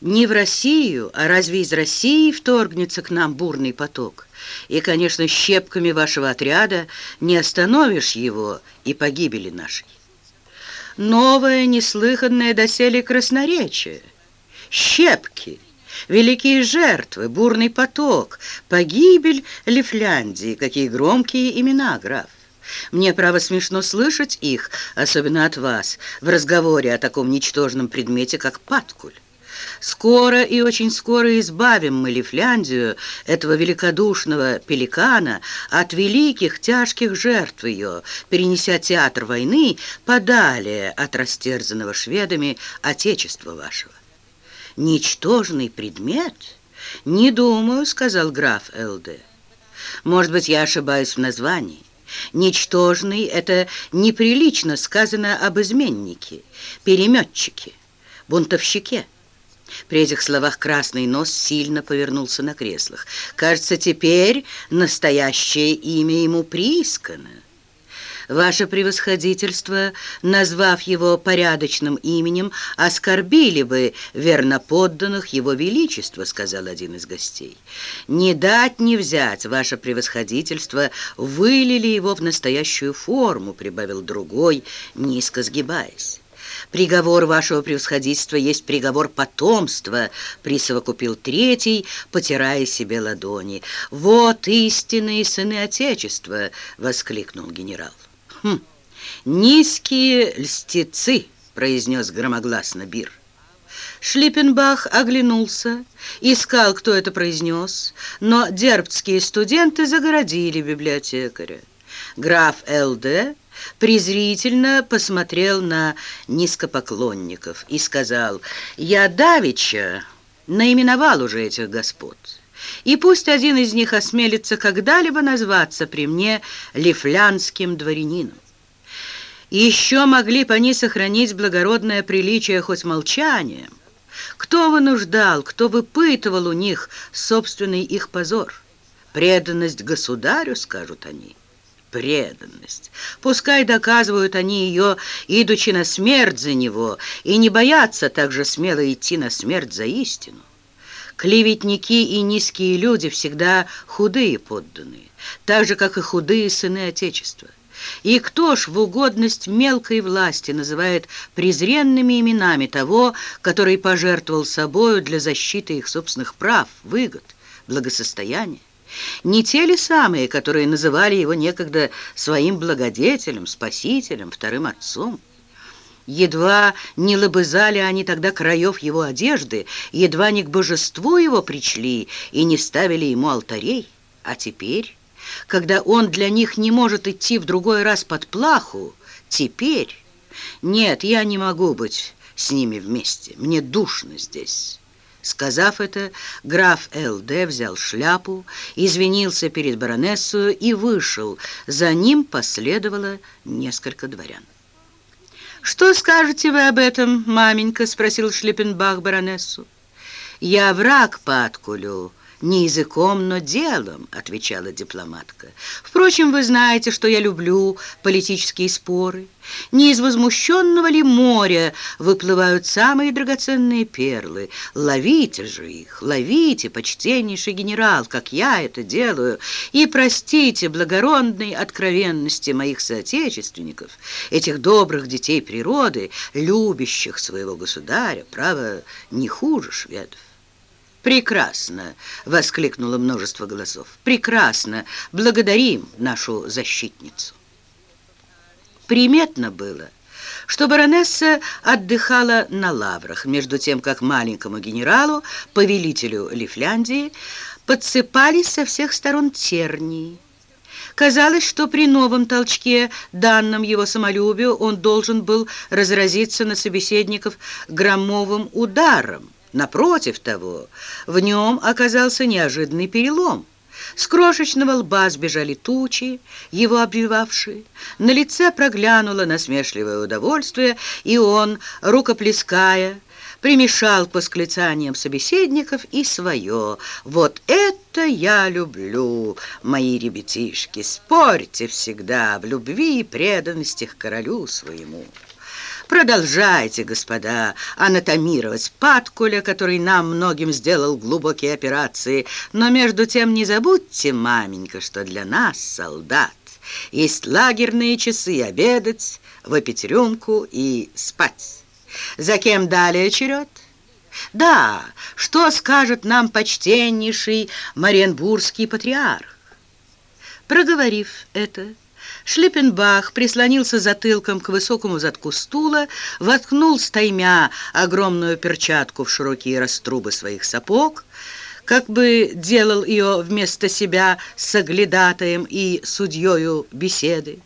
Не в Россию, а разве из России вторгнется к нам бурный поток? И, конечно, щепками вашего отряда не остановишь его и погибели нашей. Новое, неслыханное доселе красноречие. Щепки, великие жертвы, бурный поток, погибель Лифляндии. Какие громкие имена, граф. Мне, право, смешно слышать их, особенно от вас, в разговоре о таком ничтожном предмете, как паткуль. Скоро и очень скоро избавим мы Лифляндию, этого великодушного пеликана, от великих тяжких жертв ее, перенеся театр войны подалее от растерзанного шведами Отечества вашего. Ничтожный предмет? Не думаю, сказал граф Л.Д. Может быть, я ошибаюсь в названии. Ничтожный — это неприлично сказано об изменнике, переметчике, бунтовщике. При этих словах красный нос сильно повернулся на креслах. Кажется, теперь настоящее имя ему приискано. Ваше превосходительство, назвав его порядочным именем, оскорбили бы верноподданных его величества, сказал один из гостей. Не дать не взять, ваше превосходительство, вылили его в настоящую форму, прибавил другой, низко сгибаясь. «Приговор вашего превосходительства есть приговор потомства», присовокупил третий, потирая себе ладони. «Вот истинные сыны Отечества!» — воскликнул генерал. «Хм, низкие льстецы!» — произнес громогласно Бир. Шлиппенбах оглянулся, искал, кто это произнес, но дербцкие студенты загородили библиотекаря. Граф Л.Д. презрительно посмотрел на низкопоклонников и сказал, «Я давеча наименовал уже этих господ» и пусть один из них осмелится когда-либо назваться при мне лифлянским дворянином. еще могли бы они сохранить благородное приличие хоть молчанием. Кто вынуждал, кто выпытывал у них собственный их позор? Преданность государю, скажут они. Преданность. Пускай доказывают они ее, идучи на смерть за него, и не боятся так же смело идти на смерть за истину. Клеветники и низкие люди всегда худые подданные, так же, как и худые сыны Отечества. И кто ж в угодность мелкой власти называет презренными именами того, который пожертвовал собою для защиты их собственных прав, выгод, благосостояния? Не те ли самые, которые называли его некогда своим благодетелем, спасителем, вторым отцом? Едва не лобызали они тогда краев его одежды, едва не к божеству его причли и не ставили ему алтарей. А теперь, когда он для них не может идти в другой раз под плаху, теперь... Нет, я не могу быть с ними вместе, мне душно здесь». Сказав это, граф Л.Д. взял шляпу, извинился перед баронессою и вышел. За ним последовало несколько дворян. «Что скажете вы об этом, маменька?» — спросил Шлепенбах баронессу. «Я враг Паткулю, не языком, но делом», — отвечала дипломатка. «Впрочем, вы знаете, что я люблю политические споры». Не из возмущенного ли моря выплывают самые драгоценные перлы? Ловите же их, ловите, почтеннейший генерал, как я это делаю, и простите благородной откровенности моих соотечественников, этих добрых детей природы, любящих своего государя, право, не хуже шведов. «Прекрасно!» — воскликнуло множество голосов. «Прекрасно! Благодарим нашу защитницу!» Приметно было, что баронесса отдыхала на лаврах, между тем, как маленькому генералу, повелителю Лифляндии, подсыпались со всех сторон тернии. Казалось, что при новом толчке, данном его самолюбию, он должен был разразиться на собеседников громовым ударом. Напротив того, в нем оказался неожиданный перелом. С крошечного лба сбежали тучи, его обвивавшие. На лице проглянуло насмешливое удовольствие, и он, рукоплеская, примешал к восклицаниям собеседников и свое. «Вот это я люблю, мои ребятишки! Спорьте всегда в любви и преданности к королю своему!» Продолжайте, господа, анатомировать Паткуля, который нам многим сделал глубокие операции, но между тем не забудьте, маменька, что для нас, солдат, есть лагерные часы обедать, выпить рюмку и спать. За кем далее черед? Да, что скажет нам почтеннейший Мариенбургский патриарх? Проговорив это, Шлиппенбах прислонился затылком к высокому задку стула, воткнул стаймя огромную перчатку в широкие раструбы своих сапог, как бы делал ее вместо себя с оглядатаем и судьею беседы,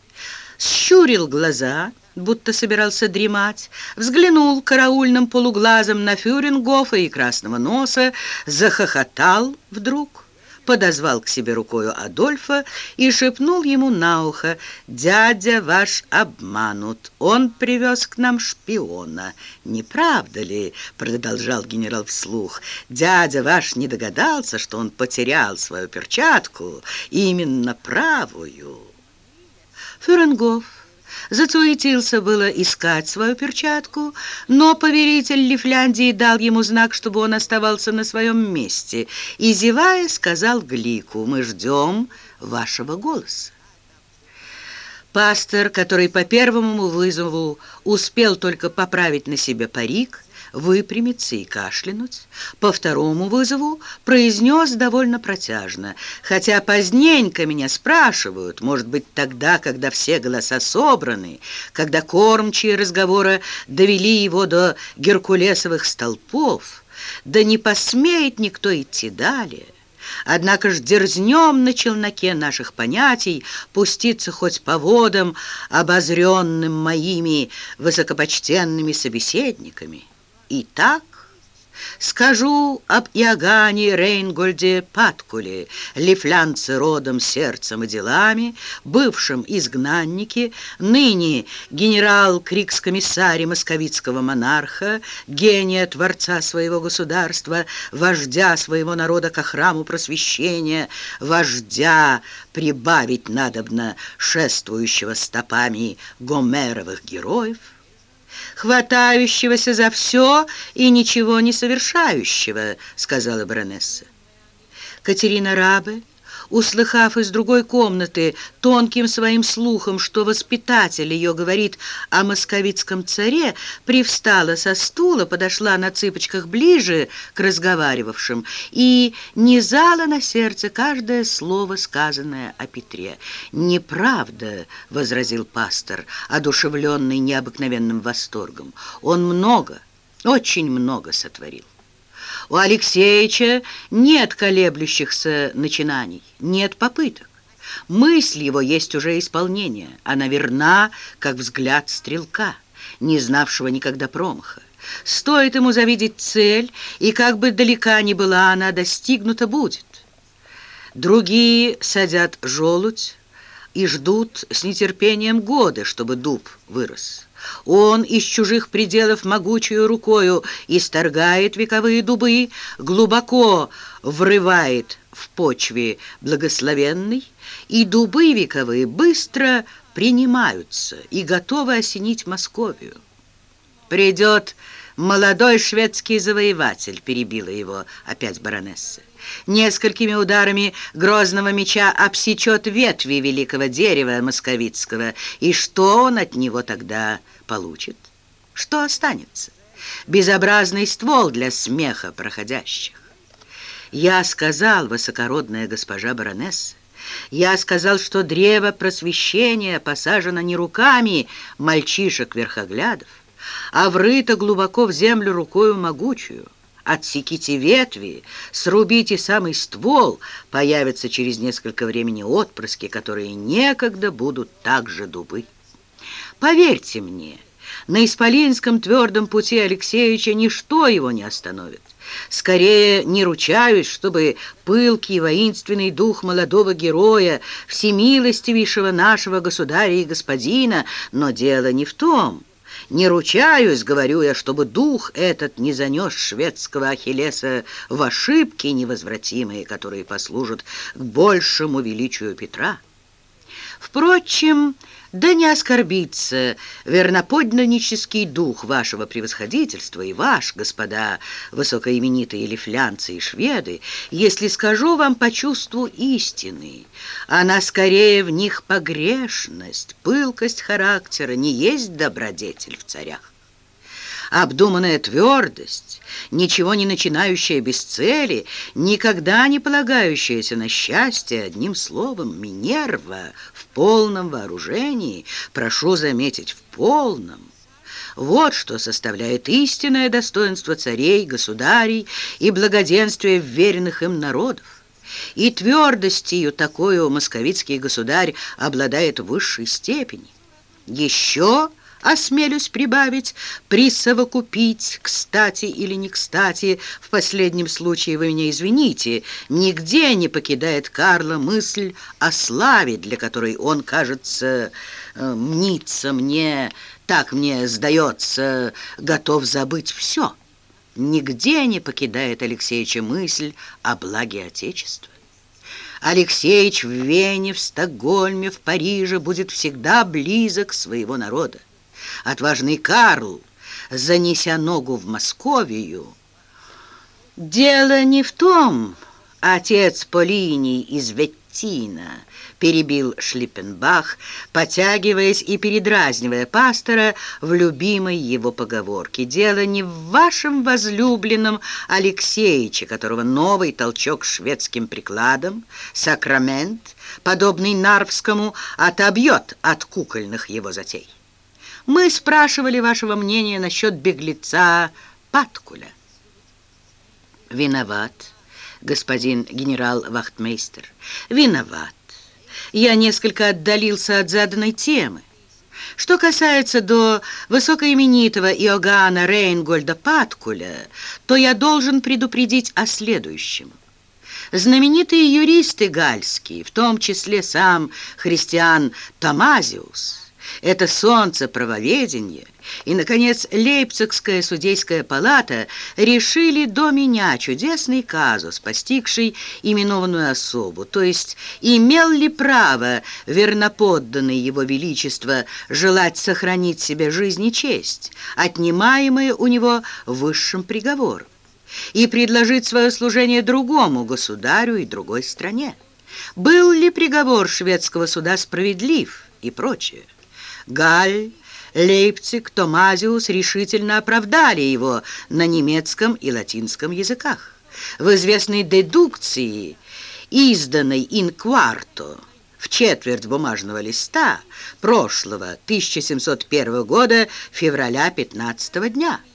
щурил глаза, будто собирался дремать, взглянул караульным полуглазом на Фюрингофа и Красного Носа, захохотал вдруг, подозвал к себе рукою Адольфа и шепнул ему на ухо, «Дядя ваш обманут, он привез к нам шпиона». «Не правда ли?» — продолжал генерал вслух. «Дядя ваш не догадался, что он потерял свою перчатку, именно правую». Фюренгоф Зацуетился было искать свою перчатку, но поверитель Лифляндии дал ему знак, чтобы он оставался на своем месте, и, зевая, сказал Глику, «Мы ждем вашего голоса». Пастор, который по первому вызову успел только поправить на себе парик, выпрямиться и кашлянуть. По второму вызову произнес довольно протяжно. Хотя поздненько меня спрашивают, может быть, тогда, когда все голоса собраны, когда кормчие разговора довели его до геркулесовых столпов, да не посмеет никто идти далее. Однако ж дерзнем на челноке наших понятий пуститься хоть по водам, обозренным моими высокопочтенными собеседниками. Итак, скажу об Иоганне Рейнгольде Паткуле, лифлянце родом, сердцем и делами, бывшем изгнаннике, ныне генерал-крикс-комиссаре московицкого монарха, гения творца своего государства, вождя своего народа ко храму просвещения, вождя прибавить надобно шествующего стопами гомеровых героев, хватающегося за все и ничего не совершающего», — сказала баронесса. Катерина Рабе услыхав из другой комнаты тонким своим слухом, что воспитатель ее говорит о московицком царе, привстала со стула, подошла на цыпочках ближе к разговаривавшим и низала на сердце каждое слово, сказанное о Петре. «Неправда», — возразил пастор, одушевленный необыкновенным восторгом. «Он много, очень много сотворил». У Алексеевича нет колеблющихся начинаний, нет попыток. Мысль его есть уже исполнение. Она верна, как взгляд стрелка, не знавшего никогда промаха. Стоит ему завидеть цель, и как бы далека ни была она, достигнута будет. Другие садят желудь и ждут с нетерпением годы, чтобы дуб вырос. Он из чужих пределов могучую рукою исторгает вековые дубы, глубоко врывает в почве благословенный, и дубы вековые быстро принимаются и готовы осенить Московию. Придет молодой шведский завоеватель, перебила его опять баронесса. Несколькими ударами грозного меча обсечет ветви великого дерева московицкого, и что он от него тогда получит? Что останется? Безобразный ствол для смеха проходящих. Я сказал, высокородная госпожа баронесса, я сказал, что древо просвещения посажено не руками мальчишек-верхоглядов, а врыто глубоко в землю рукою могучую. Отсеките ветви, срубите самый ствол, появятся через несколько времени отпрыски, которые некогда будут также дубы. Поверьте мне, на Исполинском твердом пути Алексеевича ничто его не остановит. Скорее не ручаюсь, чтобы пылкий воинственный дух молодого героя, всемилостивейшего нашего государя и господина, но дело не в том. Не ручаюсь, говорю я, чтобы дух этот не занес шведского Ахиллеса в ошибки невозвратимые, которые послужат к большему величию Петра. Впрочем, да не оскорбится верноподданнический дух вашего превосходительства и ваш, господа высокоименитые лифлянцы и шведы, если скажу вам по чувству истины. Она скорее в них погрешность, пылкость характера, не есть добродетель в царях обдуманная твердость, ничего не начинающая без цели, никогда не полагающаяся на счастье, одним словом, Минерва в полном вооружении, прошу заметить, в полном. Вот что составляет истинное достоинство царей, государей и благоденствие веренных им народов. И твердостью такую московицкий государь обладает в высшей степени. Еще осмелюсь прибавить, присовокупить, кстати или не кстати, в последнем случае вы меня извините, нигде не покидает Карла мысль о славе, для которой он, кажется, э, мнится мне, так мне сдается, готов забыть все. Нигде не покидает Алексеевича мысль о благе Отечества. Алексеевич в Вене, в Стокгольме, в Париже будет всегда близок своего народа отважный Карл, занеся ногу в Московию. «Дело не в том, отец Полиний из Веттина», перебил Шлиппенбах, потягиваясь и передразнивая пастора в любимой его поговорке. «Дело не в вашем возлюбленном Алексеиче, которого новый толчок шведским прикладом, сакрамент, подобный Нарвскому, отобьет от кукольных его затей». Мы спрашивали вашего мнения насчет беглеца Паткуля. Виноват, господин генерал-вахтмейстер, виноват. Я несколько отдалился от заданной темы. Что касается до высокоименитого Иоганна Рейнгольда Паткуля, то я должен предупредить о следующем. Знаменитые юристы гальские, в том числе сам христиан Томазиус, это солнце правоведения и, наконец, Лейпцигская судейская палата решили до меня чудесный казус, постигший именованную особу, то есть имел ли право верноподданный его величество желать сохранить себе жизнь и честь, отнимаемые у него высшим приговором, и предложить свое служение другому государю и другой стране. Был ли приговор шведского суда справедлив и прочее. Галь, Лейпциг, Томазиус решительно оправдали его на немецком и латинском языках. В известной дедукции, изданной «in quarto», в четверть бумажного листа прошлого 1701 года февраля 15 дня –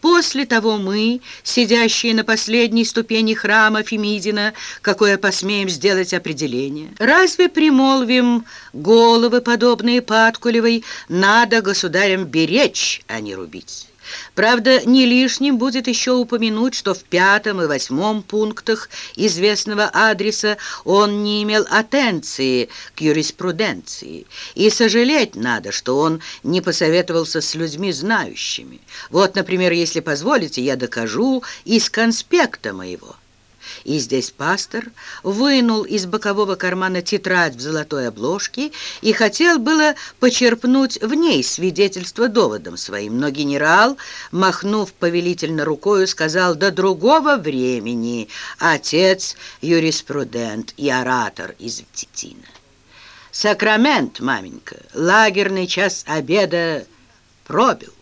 После того мы, сидящие на последней ступени храма Фемидина, какое посмеем сделать определение, разве примолвим головы, подобные Паткулевой, надо государям беречь, а не рубить? Правда, не лишним будет еще упомянуть, что в пятом и восьмом пунктах известного адреса он не имел атенции к юриспруденции. И сожалеть надо, что он не посоветовался с людьми знающими. Вот, например, если позволите, я докажу из конспекта моего. И здесь пастор вынул из бокового кармана тетрадь в золотой обложке и хотел было почерпнуть в ней свидетельство доводом своим, но генерал, махнув повелительно рукою, сказал «до другого времени, отец юриспрудент и оратор из Титина». «Сакрамент, маменька, лагерный час обеда пробил».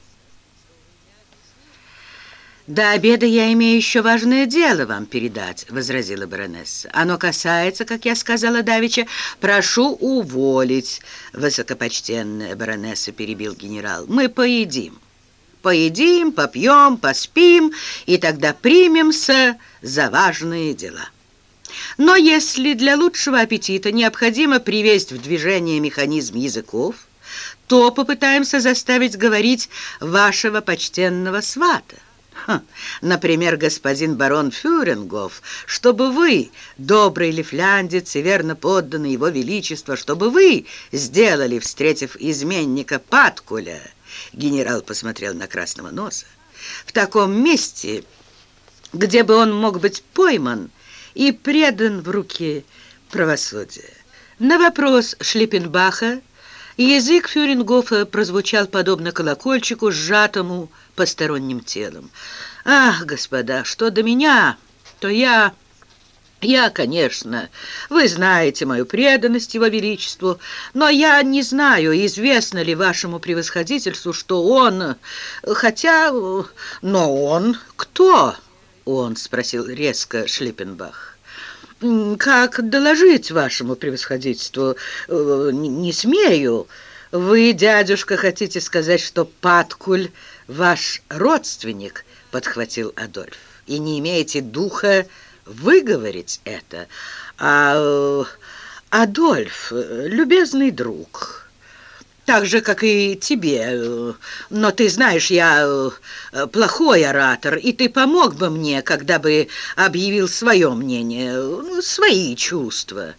«До обеда я имею еще важное дело вам передать», — возразила баронесса. «Оно касается, как я сказала Давича, прошу уволить, высокопочтенная баронесса», — перебил генерал. «Мы поедим. Поедим, попьем, поспим, и тогда примемся за важные дела». Но если для лучшего аппетита необходимо привести в движение механизм языков, то попытаемся заставить говорить вашего почтенного свата. Например, господин барон Фюрингов, чтобы вы, добрый лифляндец и верно подданный его величество, чтобы вы сделали, встретив изменника Паткуля, генерал посмотрел на красного носа, в таком месте, где бы он мог быть пойман и предан в руки правосудия. На вопрос Шлиппенбаха язык Фюрингофа прозвучал подобно колокольчику, сжатому посторонним телом. «Ах, господа, что до меня, то я...» Я, конечно, вы знаете мою преданность его величеству, но я не знаю, известно ли вашему превосходительству, что он, хотя, но он кто? Он спросил резко Шлиппенбах. Как доложить вашему превосходительству? Не смею. Вы, дядюшка, хотите сказать, что Паткуль ваш родственник, подхватил Адольф, и не имеете духа выговорить это. А Адольф, любезный друг, так же, как и тебе, но ты знаешь, я плохой оратор, и ты помог бы мне, когда бы объявил свое мнение, свои чувства.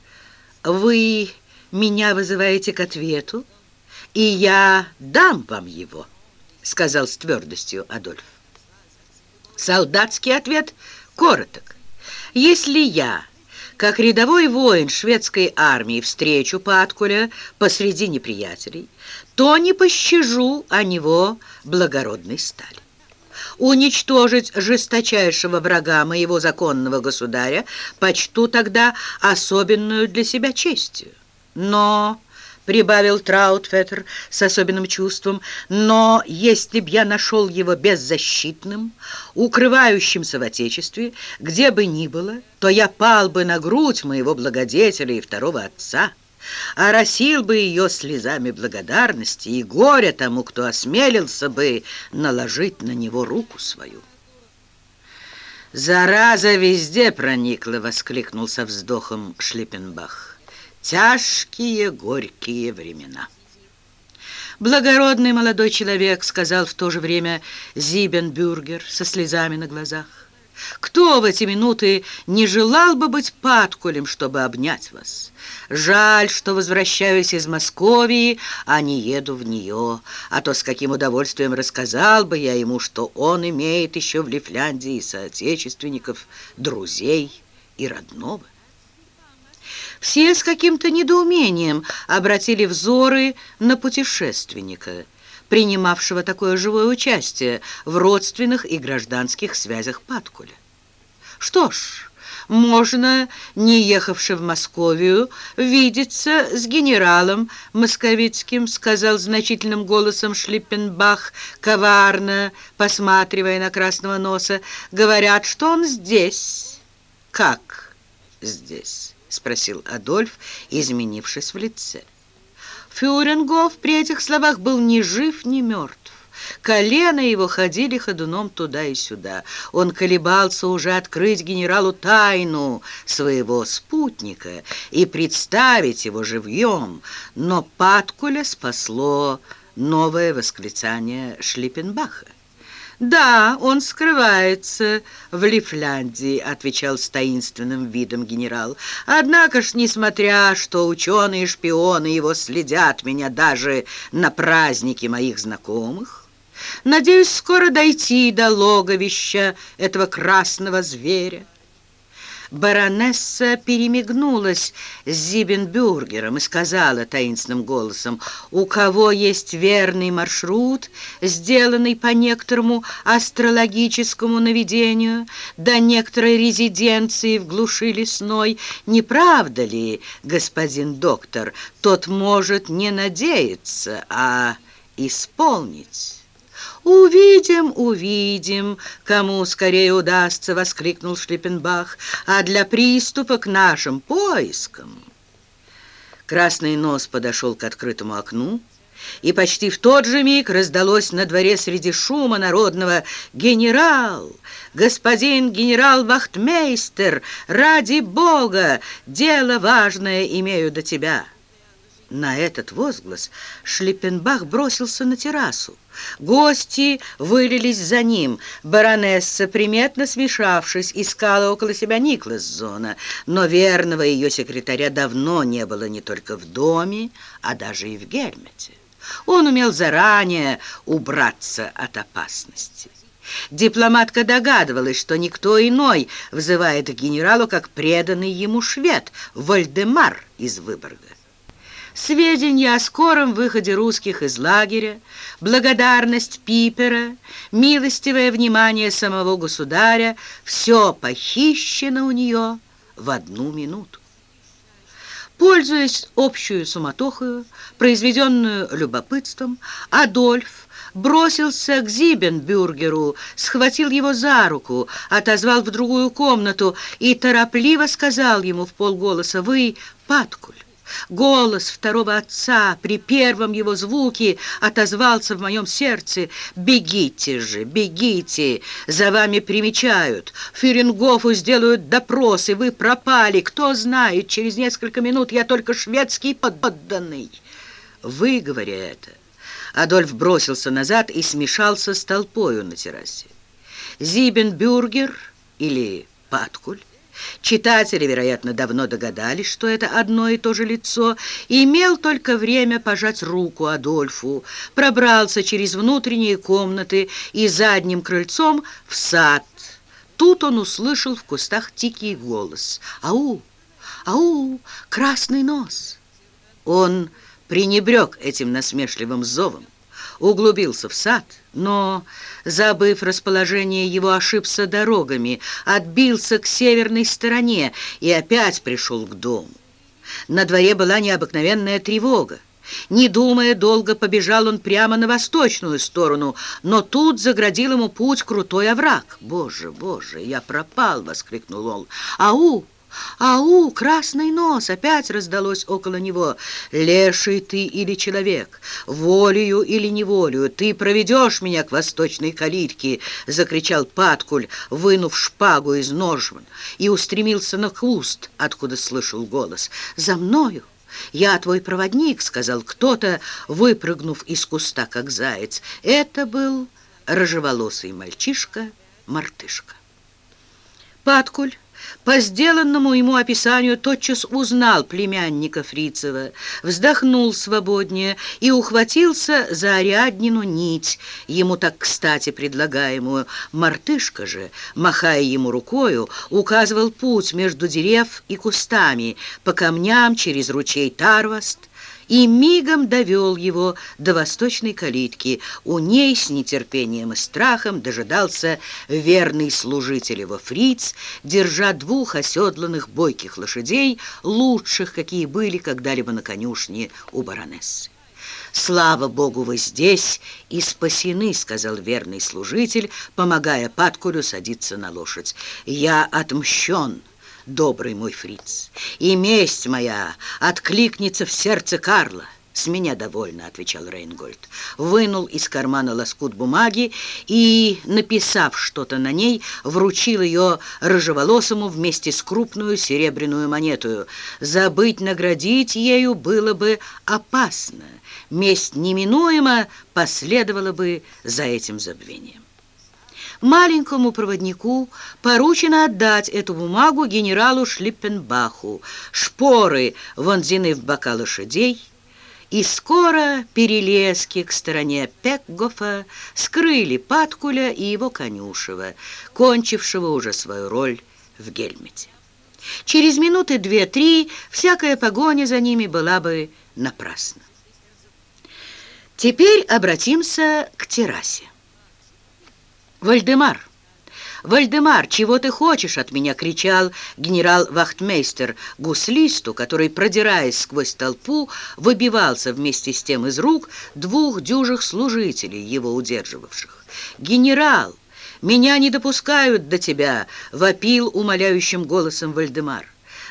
Вы меня вызываете к ответу, и я дам вам его, сказал с твердостью Адольф. Солдатский ответ короток. Если я, как рядовой воин шведской армии, встречу Паткуля посреди неприятелей, то не пощажу о него благородной стали. Уничтожить жесточайшего врага моего законного государя почту тогда особенную для себя честью. Но прибавил Траутфеттер с особенным чувством, но если б я нашел его беззащитным, укрывающимся в Отечестве, где бы ни было, то я пал бы на грудь моего благодетеля и второго отца, оросил бы ее слезами благодарности и горя тому, кто осмелился бы наложить на него руку свою. «Зараза везде проникла!» — воскликнул со вздохом Шлиппенбах тяжкие горькие времена. Благородный молодой человек, сказал в то же время Зибенбюргер со слезами на глазах. Кто в эти минуты не желал бы быть падкулем, чтобы обнять вас? Жаль, что возвращаюсь из Московии, а не еду в нее, а то с каким удовольствием рассказал бы я ему, что он имеет еще в Лифляндии соотечественников, друзей и родного. Все с каким-то недоумением обратили взоры на путешественника, принимавшего такое живое участие в родственных и гражданских связях Паткуля. Что ж, можно, не ехавши в Московию, видеться с генералом московицким, сказал значительным голосом Шлиппенбах, коварно посматривая на красного носа. Говорят, что он здесь. Как здесь? — спросил Адольф, изменившись в лице. Фюрингов при этих словах был ни жив, ни мертв. Колено его ходили ходуном туда и сюда. Он колебался уже открыть генералу тайну своего спутника и представить его живьем, но Паткуля спасло новое восклицание Шлиппенбаха. «Да, он скрывается в Лифляндии», — отвечал с таинственным видом генерал. «Однако ж, несмотря, что ученые-шпионы его следят меня даже на праздники моих знакомых, надеюсь скоро дойти до логовища этого красного зверя». Баронесса перемигнулась с Зибенбюргером и сказала таинственным голосом, «У кого есть верный маршрут, сделанный по некоторому астрологическому наведению, до некоторой резиденции в глуши лесной, не правда ли, господин доктор, тот может не надеяться, а исполнить?» «Увидим, увидим, кому скорее удастся!» — воскликнул Шлиппенбах. «А для приступа к нашим поискам...» Красный нос подошел к открытому окну, и почти в тот же миг раздалось на дворе среди шума народного «Генерал! Господин генерал-вахтмейстер! Ради Бога! Дело важное имею до тебя!» На этот возглас Шлиппенбах бросился на террасу. Гости вылились за ним. Баронесса, приметно смешавшись, искала около себя Никласзона, но верного ее секретаря давно не было не только в доме, а даже и в Гельмете. Он умел заранее убраться от опасности. Дипломатка догадывалась, что никто иной взывает к генералу, как преданный ему швед Вольдемар из Выборга. Сведения о скором выходе русских из лагеря, благодарность Пипера, милостивое внимание самого государя — все похищено у нее в одну минуту. Пользуясь общую суматохою, произведенную любопытством, Адольф бросился к Зибенбюргеру, схватил его за руку, отозвал в другую комнату и торопливо сказал ему в полголоса «Вы, Паткуль, Голос второго отца при первом его звуке отозвался в моем сердце. «Бегите же, бегите! За вами примечают. Фюрингофу сделают допрос, и вы пропали. Кто знает, через несколько минут я только шведский подданный». Вы, говоря это, Адольф бросился назад и смешался с толпою на террасе. Зибенбюргер или Паткуль Читатели, вероятно, давно догадались, что это одно и то же лицо, и имел только время пожать руку Адольфу, пробрался через внутренние комнаты и задним крыльцом в сад. Тут он услышал в кустах тикий голос. «Ау! Ау! Красный нос!» Он пренебрег этим насмешливым зовом углубился в сад, но, забыв расположение, его ошибся дорогами, отбился к северной стороне и опять пришел к дому. На дворе была необыкновенная тревога. Не думая долго, побежал он прямо на восточную сторону, но тут заградил ему путь крутой овраг. «Боже, боже, я пропал!» — воскликнул он. «Ау!» «Ау, красный нос!» опять раздалось около него. «Леший ты или человек, волею или неволею, ты проведешь меня к восточной калитке!» закричал Паткуль, вынув шпагу из ножен, и устремился на куст, откуда слышал голос. «За мною!» «Я твой проводник», — сказал кто-то, выпрыгнув из куста, как заяц. Это был рыжеволосый мальчишка-мартышка. Паткуль по сделанному ему описанию тотчас узнал племянника Фрицева, вздохнул свободнее и ухватился за Ариаднину нить, ему так кстати предлагаемую. Мартышка же, махая ему рукою, указывал путь между дерев и кустами, по камням через ручей Тарваст, и мигом довел его до восточной калитки. У ней с нетерпением и страхом дожидался верный служитель его фриц, держа двух оседланных бойких лошадей, лучших, какие были когда-либо на конюшне у баронессы. «Слава Богу, вы здесь и спасены», — сказал верный служитель, помогая Паткулю садиться на лошадь. «Я отмщен» добрый мой фриц, и месть моя откликнется в сердце Карла. «С меня довольно», — отвечал Рейнгольд. Вынул из кармана лоскут бумаги и, написав что-то на ней, вручил ее рыжеволосому вместе с крупную серебряную монету. Забыть наградить ею было бы опасно. Месть неминуемо последовала бы за этим забвением. Маленькому проводнику поручено отдать эту бумагу генералу Шлиппенбаху. Шпоры вонзены в бока лошадей, и скоро перелески к стороне Пекгофа скрыли Паткуля и его конюшева, кончившего уже свою роль в Гельмете. Через минуты две-три всякая погоня за ними была бы напрасна. Теперь обратимся к террасе. «Вальдемар! Вальдемар, чего ты хочешь от меня?» — кричал генерал-вахтмейстер гуслисту, который, продираясь сквозь толпу, выбивался вместе с тем из рук двух дюжих служителей, его удерживавших. «Генерал, меня не допускают до тебя!» — вопил умоляющим голосом Вальдемар.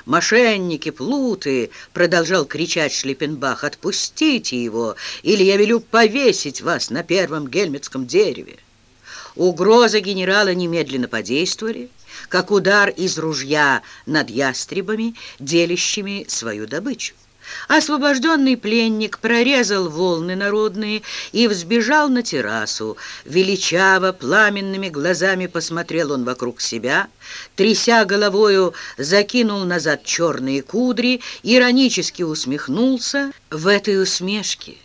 «Мошенники, плуты!» — продолжал кричать Шлиппенбах. «Отпустите его, или я велю повесить вас на первом гельметском дереве!» Угрозы генерала немедленно подействовали, как удар из ружья над ястребами, делящими свою добычу. Освобожденный пленник прорезал волны народные и взбежал на террасу. Величаво, пламенными глазами посмотрел он вокруг себя, тряся головою, закинул назад черные кудри, иронически усмехнулся. В этой усмешке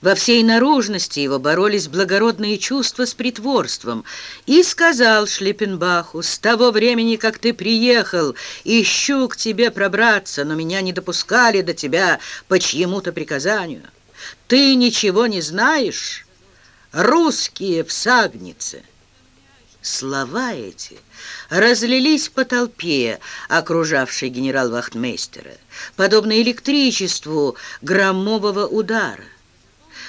Во всей наружности его боролись благородные чувства с притворством. И сказал Шлиппенбаху, «С того времени, как ты приехал, ищу к тебе пробраться, но меня не допускали до тебя по чьему-то приказанию. Ты ничего не знаешь? Русские в Сагнице». Слова эти разлились по толпе, окружавшей генерал-вахтмейстера, подобно электричеству громового удара.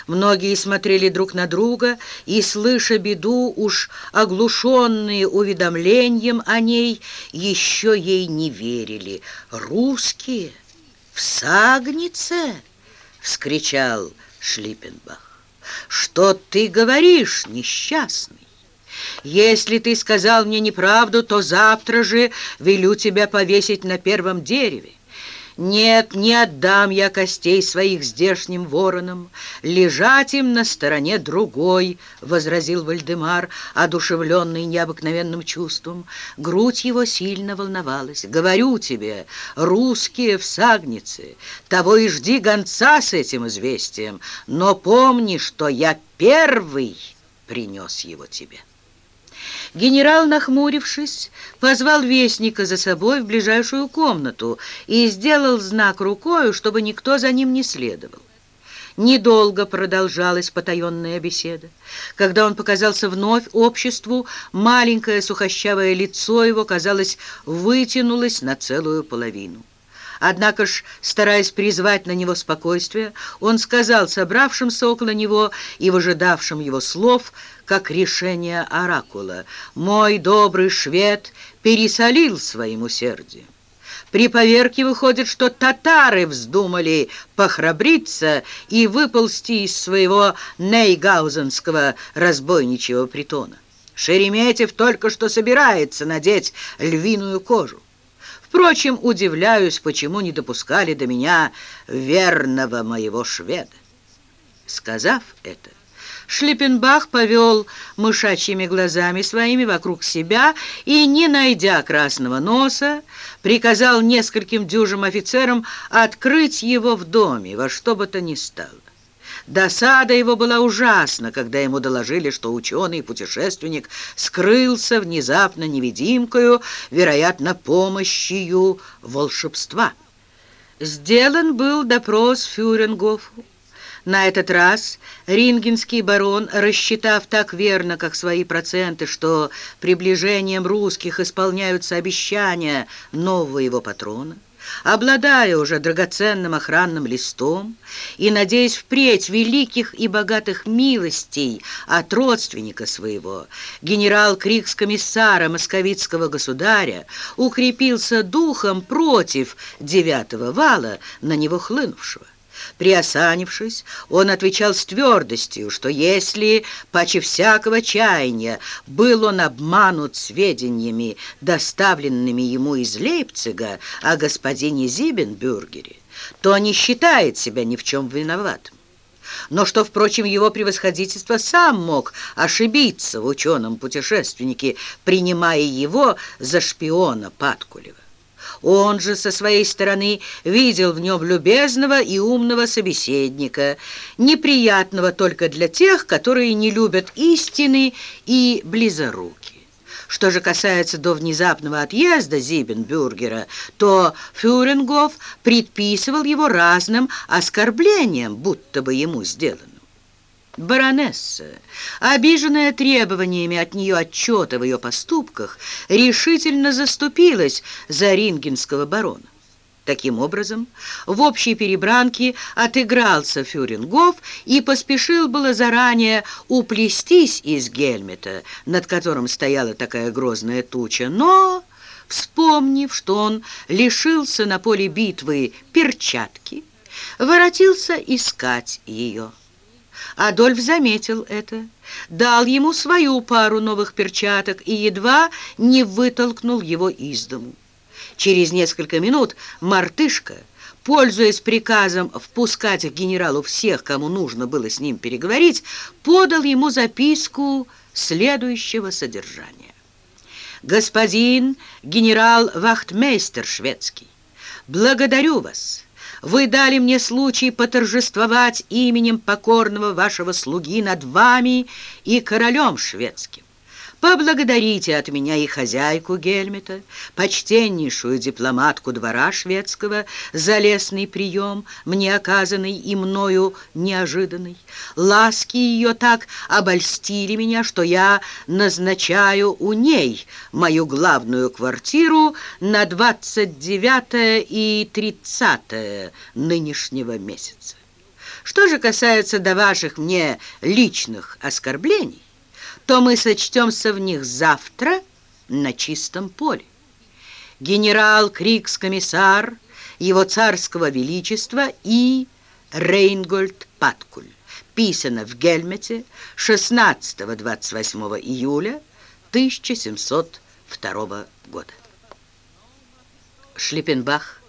Многие смотрели друг на друга и, слыша беду, уж оглушенные уведомлением о ней, еще ей не верили. «Русские? В Сагнице?» — вскричал Шлиппенбах. «Что ты говоришь, несчастный? Если ты сказал мне неправду, то завтра же велю тебя повесить на первом дереве. Нет, не отдам я костей своих здешним воронам. Лежать им на стороне другой, — возразил Вальдемар, одушевленный необыкновенным чувством. Грудь его сильно волновалась. Говорю тебе, русские в сагнице, того и жди гонца с этим известием, но помни, что я первый принес его тебе. Генерал, нахмурившись, позвал вестника за собой в ближайшую комнату и сделал знак рукою, чтобы никто за ним не следовал. Недолго продолжалась потаенная беседа. Когда он показался вновь обществу, маленькое сухощавое лицо его, казалось, вытянулось на целую половину. Однако ж, стараясь призвать на него спокойствие, он сказал собравшимся около него и выжидавшим его слов, как решение оракула, «Мой добрый швед пересолил своим усердием. При поверке выходит, что татары вздумали похрабриться и выползти из своего нейгаузенского разбойничьего притона. Шереметьев только что собирается надеть львиную кожу. Впрочем, удивляюсь, почему не допускали до меня верного моего шведа. Сказав это, Шлиппенбах повел мышачьими глазами своими вокруг себя и, не найдя красного носа, приказал нескольким дюжим офицерам открыть его в доме во что бы то ни стало. Досада его была ужасна, когда ему доложили, что ученый-путешественник скрылся внезапно невидимкою, вероятно, помощью волшебства. Сделан был допрос Фюрингофу. На этот раз рингенский барон, рассчитав так верно, как свои проценты, что приближением русских исполняются обещания нового его патрона, обладая уже драгоценным охранным листом и надеясь впредь великих и богатых милостей от родственника своего, генерал Крикс-комиссара московицкого государя укрепился духом против девятого вала, на него хлынувшего. Приосанившись, он отвечал с твердостью, что если, паче всякого чаяния, был он обманут сведениями, доставленными ему из Лейпцига о господине Зибенбюргере, то не считает себя ни в чем виноватым. Но что, впрочем, его превосходительство сам мог ошибиться в ученом-путешественнике, принимая его за шпиона Паткулева. Он же со своей стороны видел в нем любезного и умного собеседника, неприятного только для тех, которые не любят истины и близоруки. Что же касается до внезапного отъезда Зибенбюргера, то Фюрингов предписывал его разным оскорблениям, будто бы ему сделано. Баронесса, обиженная требованиями от нее отчета в ее поступках, решительно заступилась за рингенского барона. Таким образом, в общей перебранке отыгрался Фюрингов и поспешил было заранее уплестись из Гельмета, над которым стояла такая грозная туча, но, вспомнив, что он лишился на поле битвы перчатки, воротился искать ее. Адольф заметил это, дал ему свою пару новых перчаток и едва не вытолкнул его из дому. Через несколько минут мартышка, пользуясь приказом впускать к генералу всех, кому нужно было с ним переговорить, подал ему записку следующего содержания. «Господин генерал-вахтмейстер шведский, благодарю вас» Вы дали мне случай поторжествовать именем покорного вашего слуги над вами и королем шведским. Поблагодарите от меня и хозяйку Гельмета, почтеннейшую дипломатку двора шведского, за лестный прием, мне оказанный и мною неожиданный. Ласки ее так обольстили меня, что я назначаю у ней мою главную квартиру на 29 и 30 нынешнего месяца. Что же касается до ваших мне личных оскорблений, то мы сочтемся в них завтра на чистом поле. Генерал Крикс-комиссар его царского величества и Рейнгольд Паткуль. Писано в Гельмете 16-28 июля 1702 года. Шлиппенбах,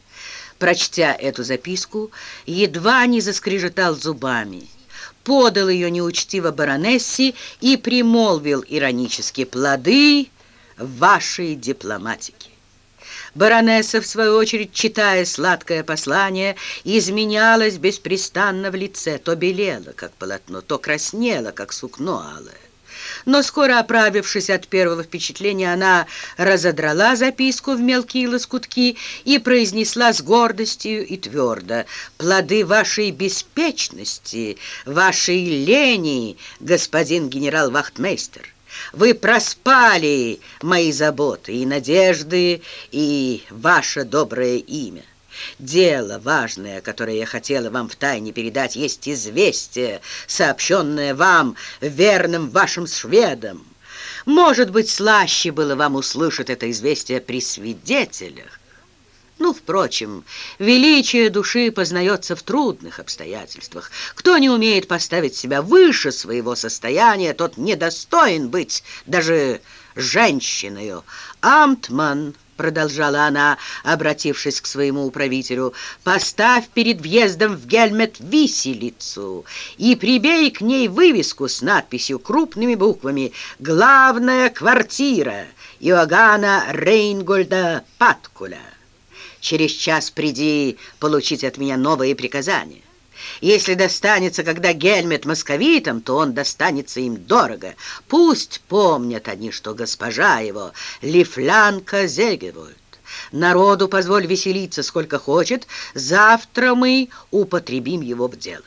прочтя эту записку, едва не заскрежетал зубами – подал ее неучтиво баронессе и примолвил иронически плоды вашей дипломатики. Баронесса, в свою очередь, читая сладкое послание, изменялась беспрестанно в лице, то белела, как полотно, то краснела, как сукно алое. Но скоро оправившись от первого впечатления, она разодрала записку в мелкие лоскутки и произнесла с гордостью и твердо «Плоды вашей беспечности, вашей лени, господин генерал-вахтмейстер». Вы проспали мои заботы и надежды, и ваше доброе имя. Дело важное, которое я хотела вам втайне передать, есть известие, сообщенное вам, верным вашим шведом. Может быть, слаще было вам услышать это известие при свидетелях. Ну, впрочем, величие души познается в трудных обстоятельствах. Кто не умеет поставить себя выше своего состояния, тот недостоин быть даже женщиной. Амтман продолжала она, обратившись к своему управителю, «поставь перед въездом в Гельмет виселицу и прибей к ней вывеску с надписью крупными буквами «Главная квартира Иоганна Рейнгольда Паткуля». Через час приди получить от меня новые приказания. Если достанется, когда Гельмет московитам, то он достанется им дорого. Пусть помнят они, что госпожа его Лифлянка Зегевольд. Народу позволь веселиться сколько хочет, завтра мы употребим его в дело.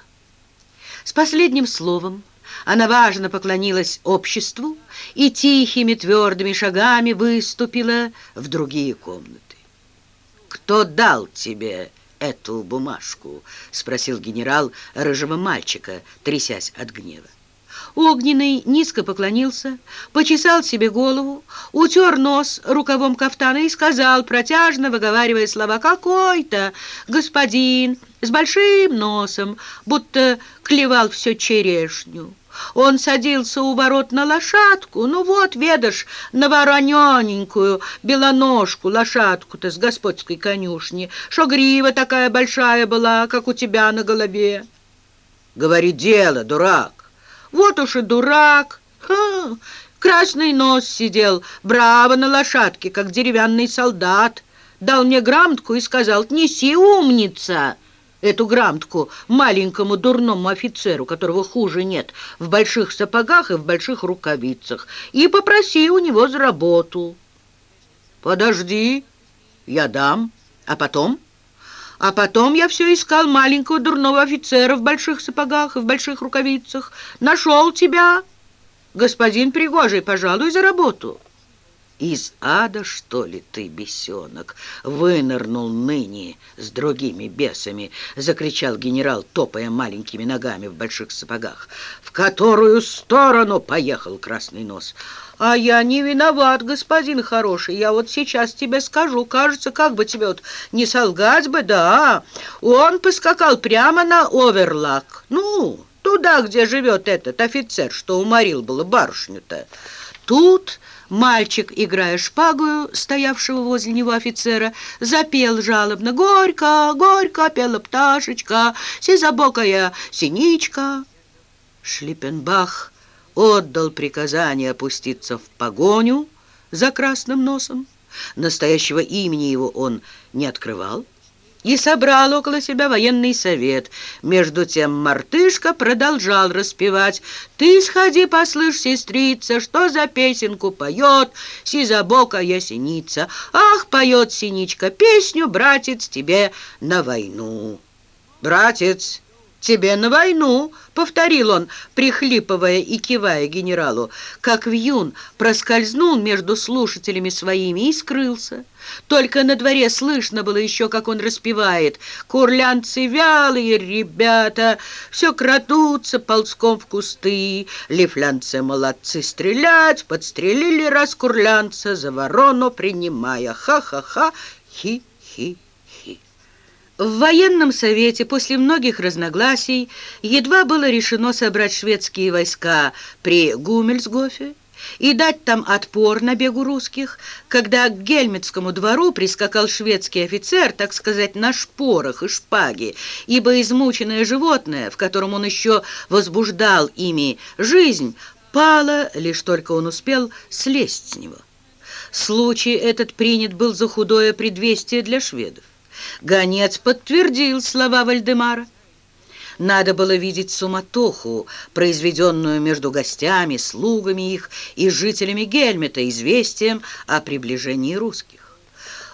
С последним словом она важно поклонилась обществу и тихими твердыми шагами выступила в другие комнаты. «Кто дал тебе эту бумажку?» — спросил генерал рыжего мальчика, трясясь от гнева. Огненный низко поклонился, почесал себе голову, утер нос рукавом кафтана и сказал, протяжно выговаривая слова, «Какой-то господин с большим носом, будто клевал все черешню». Он садился у ворот на лошадку, ну вот, ведашь, на воронененькую белоножку лошадку-то с господской конюшни, что грива такая большая была, как у тебя на голове. Говори дело, дурак. Вот уж и дурак. Ха, красный нос сидел, браво на лошадке, как деревянный солдат. Дал мне грамотку и сказал, неси, умница эту грамотку маленькому дурному офицеру, которого хуже нет, в больших сапогах и в больших рукавицах, и попроси у него за работу. Подожди, я дам. А потом? А потом я все искал маленького дурного офицера в больших сапогах и в больших рукавицах. Нашел тебя, господин Пригожий, пожалуй, за работу». Из ада, что ли, ты, бесенок, вынырнул ныне с другими бесами, закричал генерал, топая маленькими ногами в больших сапогах. В которую сторону поехал красный нос? А я не виноват, господин хороший. Я вот сейчас тебе скажу. Кажется, как бы тебе вот не солгать бы, да. Он поскакал прямо на оверлак. Ну, туда, где живет этот офицер, что уморил было барышню-то. Тут Мальчик, играя шпагою, стоявшего возле него офицера, запел жалобно «Горько, горько пела пташечка, сизобокая синичка». Шлиппенбах отдал приказание опуститься в погоню за красным носом. Настоящего имени его он не открывал, и собрал около себя военный совет. Между тем мартышка продолжал распевать. «Ты сходи, послышь, сестрица, что за песенку поет сизобокая синица. Ах, поет синичка песню, братец, тебе на войну». «Братец, тебе на войну!» — повторил он, прихлипывая и кивая генералу, как вьюн проскользнул между слушателями своими и скрылся. Только на дворе слышно было еще, как он распевает. «Курлянцы вялые ребята, все крадутся ползком в кусты. Лифлянцы молодцы стрелять, подстрелили раз курлянца, за ворону принимая. Ха-ха-ха, хи-хи». В военном совете после многих разногласий едва было решено собрать шведские войска при Гумельсгофе и дать там отпор на бегу русских, когда к Гельмитскому двору прискакал шведский офицер, так сказать, на шпорах и шпаге, ибо измученное животное, в котором он еще возбуждал ими жизнь, пало, лишь только он успел слезть с него. Случай этот принят был за худое предвестие для шведов. Гонец подтвердил слова Вальдемара. Надо было видеть суматоху, произведенную между гостями, слугами их и жителями Гельмета известием о приближении русских.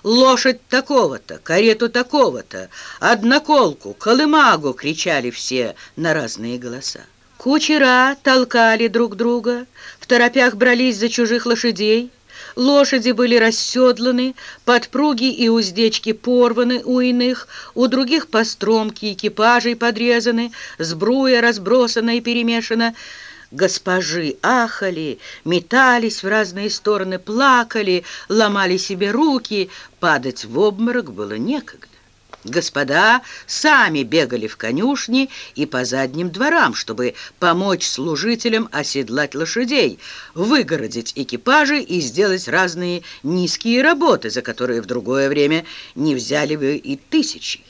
«Лошадь такого-то, карету такого-то, одноколку, колымагу!» — кричали все на разные голоса. Кучера толкали друг друга, в торопях брались за чужих лошадей, Лошади были расседланы, подпруги и уздечки порваны у иных, у других постромки экипажей подрезаны, сбруя разбросана и перемешана. Госпожи ахали, метались в разные стороны, плакали, ломали себе руки. Падать в обморок было некогда. Господа сами бегали в конюшни и по задним дворам, чтобы помочь служителям оседлать лошадей, выгородить экипажи и сделать разные низкие работы, за которые в другое время не взяли бы и тысячи.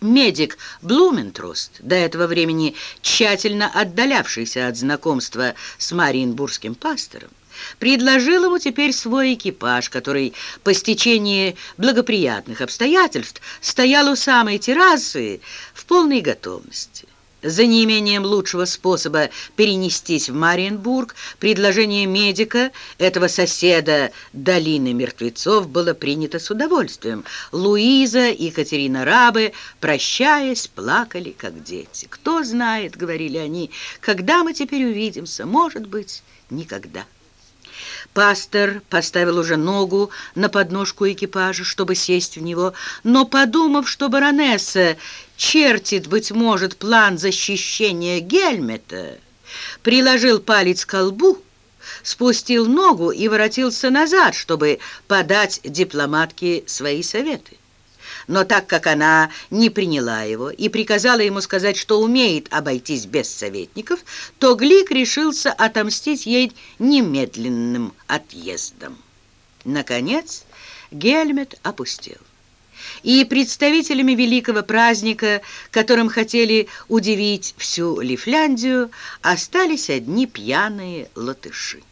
Медик Блументрост, до этого времени тщательно отдалявшийся от знакомства с Мариенбургским пастором, предложил ему теперь свой экипаж, который по стечении благоприятных обстоятельств стоял у самой террасы в полной готовности. За неимением лучшего способа перенестись в Мариенбург, предложение медика, этого соседа долины мертвецов, было принято с удовольствием. Луиза и Катерина Рабы, прощаясь, плакали, как дети. «Кто знает, — говорили они, — когда мы теперь увидимся? Может быть, никогда». Пастор поставил уже ногу на подножку экипажа, чтобы сесть в него, но, подумав, что баронесса чертит, быть может, план защищения Гельмета, приложил палец к колбу, спустил ногу и воротился назад, чтобы подать дипломатке свои советы но так как она не приняла его и приказала ему сказать, что умеет обойтись без советников, то Глик решился отомстить ей немедленным отъездом. Наконец, Гельмет опустел. И представителями великого праздника, которым хотели удивить всю Лифляндию, остались одни пьяные латыши.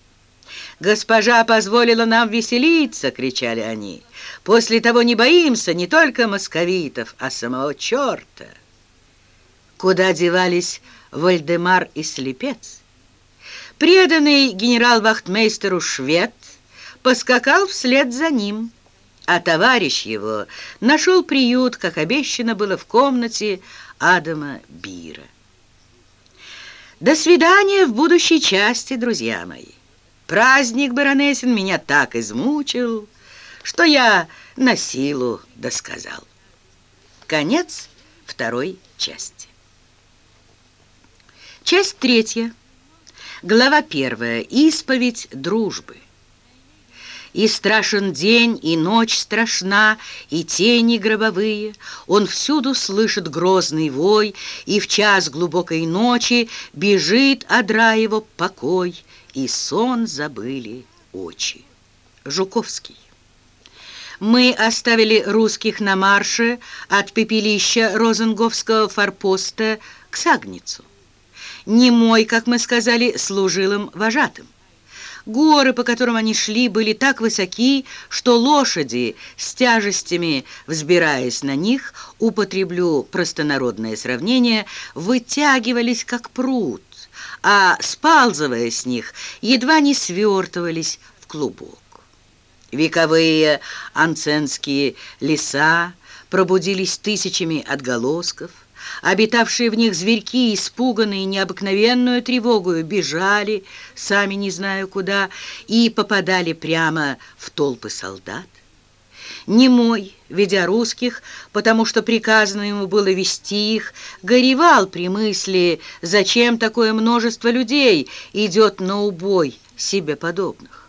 «Госпожа позволила нам веселиться!» — кричали они. «После того не боимся не только московитов, а самого черта!» Куда девались Вальдемар и Слепец? Преданный генерал-вахтмейстеру швед поскакал вслед за ним, а товарищ его нашел приют, как обещано было в комнате Адама Бира. До свидания в будущей части, друзья мои. Праздник баронесин меня так измучил, что я на силу досказал. Конец второй части. Часть третья. Глава первая. Исповедь дружбы. И страшен день, и ночь страшна, и тени гробовые. Он всюду слышит грозный вой, и в час глубокой ночи бежит одра его покой, и сон забыли очи. Жуковский. Мы оставили русских на марше от пепелища Розенговского форпоста к Сагницу. Не мой, как мы сказали, служил им вожатым. Горы, по которым они шли, были так высоки, что лошади с тяжестями, взбираясь на них, употреблю простонародное сравнение, вытягивались как пруд, а, сползывая с них, едва не свертывались в клубок. Вековые анценские леса пробудились тысячами отголосков, Обитавшие в них зверьки, испуганные необыкновенную тревогою, бежали, сами не знаю куда, и попадали прямо в толпы солдат. Немой, ведя русских, потому что приказано ему было вести их, горевал при мысли, зачем такое множество людей идет на убой себе подобных.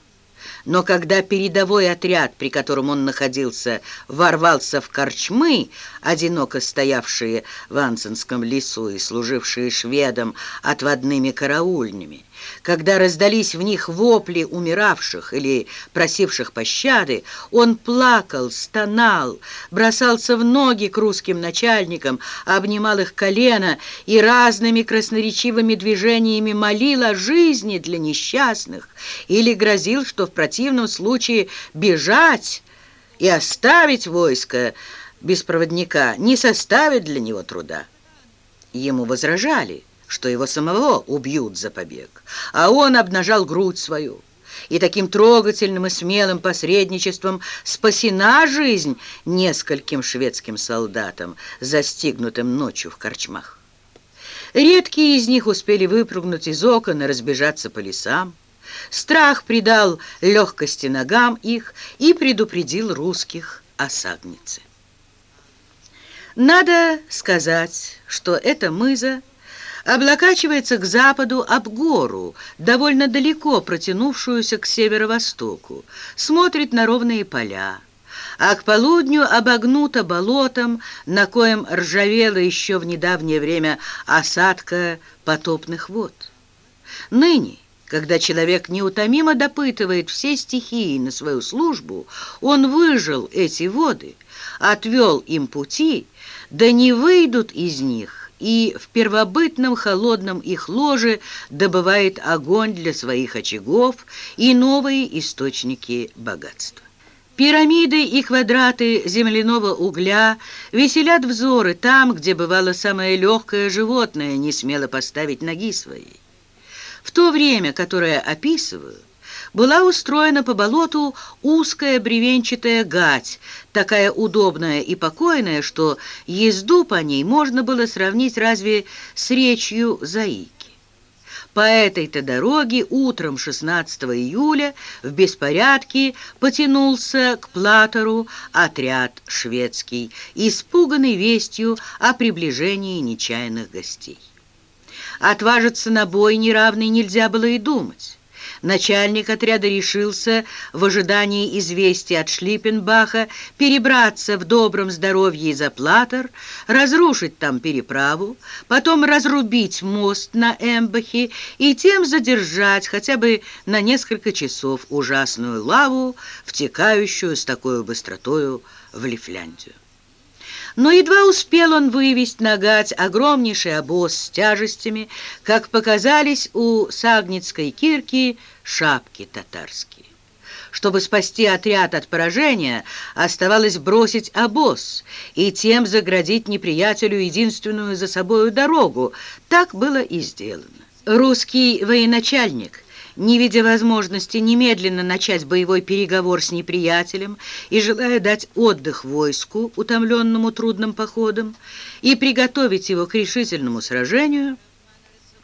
Но когда передовой отряд, при котором он находился, ворвался в корчмы, одиноко стоявшие в Ансенском лесу и служившие шведам отводными караульнями, когда раздались в них вопли умиравших или просивших пощады, он плакал, стонал, бросался в ноги к русским начальникам, обнимал их колено и разными красноречивыми движениями молил о жизни для несчастных или грозил, что в противном случае бежать и оставить войско без проводника не составит для него труда. Ему возражали – что его самого убьют за побег, а он обнажал грудь свою. И таким трогательным и смелым посредничеством спасена жизнь нескольким шведским солдатам, застигнутым ночью в корчмах. Редкие из них успели выпрыгнуть из окон и разбежаться по лесам. Страх придал легкости ногам их и предупредил русских о сагнице. Надо сказать, что эта мыза облокачивается к западу об гору, довольно далеко протянувшуюся к северо-востоку, смотрит на ровные поля, а к полудню обогнута болотом, на коем ржавела еще в недавнее время осадка потопных вод. Ныне, когда человек неутомимо допытывает все стихии на свою службу, он выжил эти воды, отвел им пути, да не выйдут из них и в первобытном холодном их ложе добывает огонь для своих очагов и новые источники богатства. Пирамиды и квадраты земляного угля веселят взоры там, где бывало самое легкое животное не смело поставить ноги своей. В то время, которое описываю, была устроена по болоту узкая бревенчатая гать, такая удобная и покойная, что езду по ней можно было сравнить разве с речью Заики. По этой-то дороге утром 16 июля в беспорядке потянулся к Платору отряд шведский, испуганный вестью о приближении нечаянных гостей. Отважиться на бой неравный нельзя было и думать. Начальник отряда решился в ожидании известия от Шлиппенбаха перебраться в добром здоровье из Аплатор, разрушить там переправу, потом разрубить мост на Эмбахе и тем задержать хотя бы на несколько часов ужасную лаву, втекающую с такой быстротою в Лифляндию. Но едва успел он вывести на гать огромнейший обоз с тяжестями, как показались у Сагницкой кирки шапки татарские. Чтобы спасти отряд от поражения, оставалось бросить обоз и тем заградить неприятелю единственную за собою дорогу. Так было и сделано. Русский военачальник не видя возможности немедленно начать боевой переговор с неприятелем и желая дать отдых войску, утомленному трудным походом, и приготовить его к решительному сражению,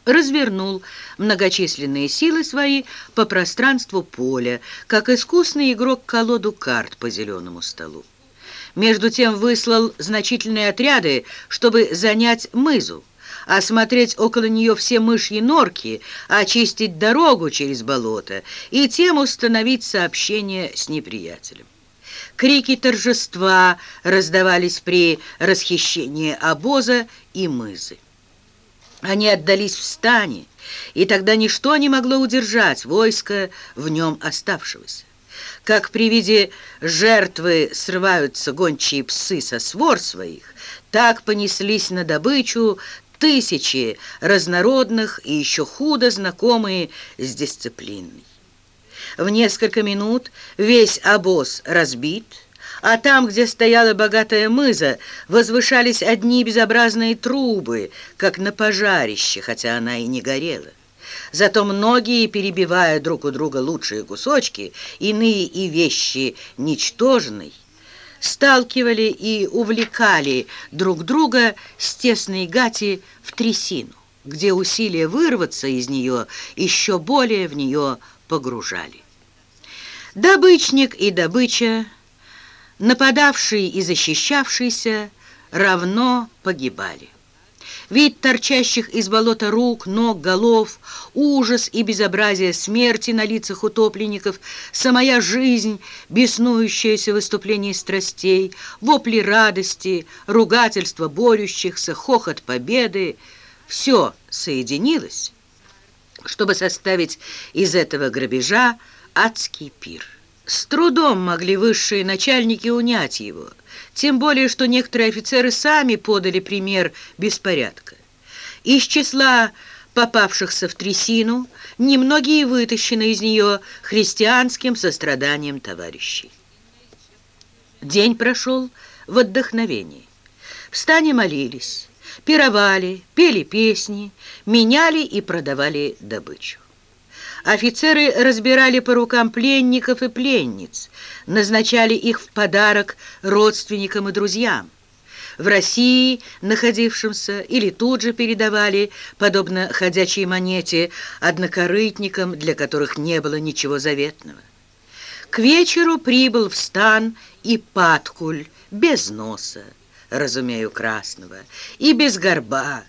развернул многочисленные силы свои по пространству поля, как искусный игрок колоду карт по зеленому столу. Между тем выслал значительные отряды, чтобы занять мызу, осмотреть около нее все мышьи норки, очистить дорогу через болото и тем установить сообщение с неприятелем. Крики торжества раздавались при расхищении обоза и мызы. Они отдались в стане, и тогда ничто не могло удержать войско в нем оставшегося. Как при виде жертвы срываются гончие псы со свор своих, так понеслись на добычу тысячи разнородных и еще худо знакомые с дисциплиной. В несколько минут весь обоз разбит, а там, где стояла богатая мыза, возвышались одни безобразные трубы, как на пожарище, хотя она и не горела. Зато многие, перебивая друг у друга лучшие кусочки, иные и вещи ничтожной, сталкивали и увлекали друг друга с тесной гати в трясину, где усилия вырваться из нее еще более в нее погружали. Добычник и добыча, нападавший и защищавшийся, равно погибали. Вид торчащих из болота рук, ног, голов, ужас и безобразие смерти на лицах утопленников, самая жизнь, беснующаяся выступление страстей, вопли радости, ругательства борющихся, хохот победы — все соединилось, чтобы составить из этого грабежа адский пир. С трудом могли высшие начальники унять его, тем более, что некоторые офицеры сами подали пример беспорядка. Из числа попавшихся в трясину, немногие вытащены из нее христианским состраданием товарищей. День прошел в отдохновении. В стане молились, пировали, пели песни, меняли и продавали добычу. Офицеры разбирали по рукам пленников и пленниц, назначали их в подарок родственникам и друзьям. В России, находившимся, или тут же передавали, подобно ходячей монете, однокорытникам, для которых не было ничего заветного. К вечеру прибыл в стан и Паткуль, без носа, разумею, красного, и без горба,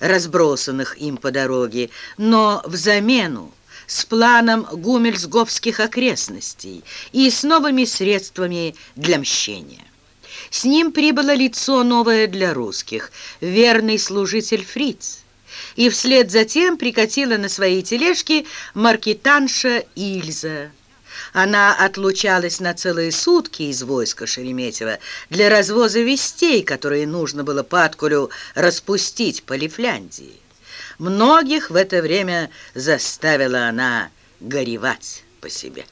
разбросанных им по дороге, но в замену с планом гумельсговских окрестностей и с новыми средствами для мщения. С ним прибыло лицо новое для русских, верный служитель Фриц, и вслед за тем прикатила на своей тележке маркетанша Ильза. Она отлучалась на целые сутки из войска Шереметьева для развоза вестей, которые нужно было Паткулю распустить по Лифляндии. Многих в это время заставила она горевать по себе.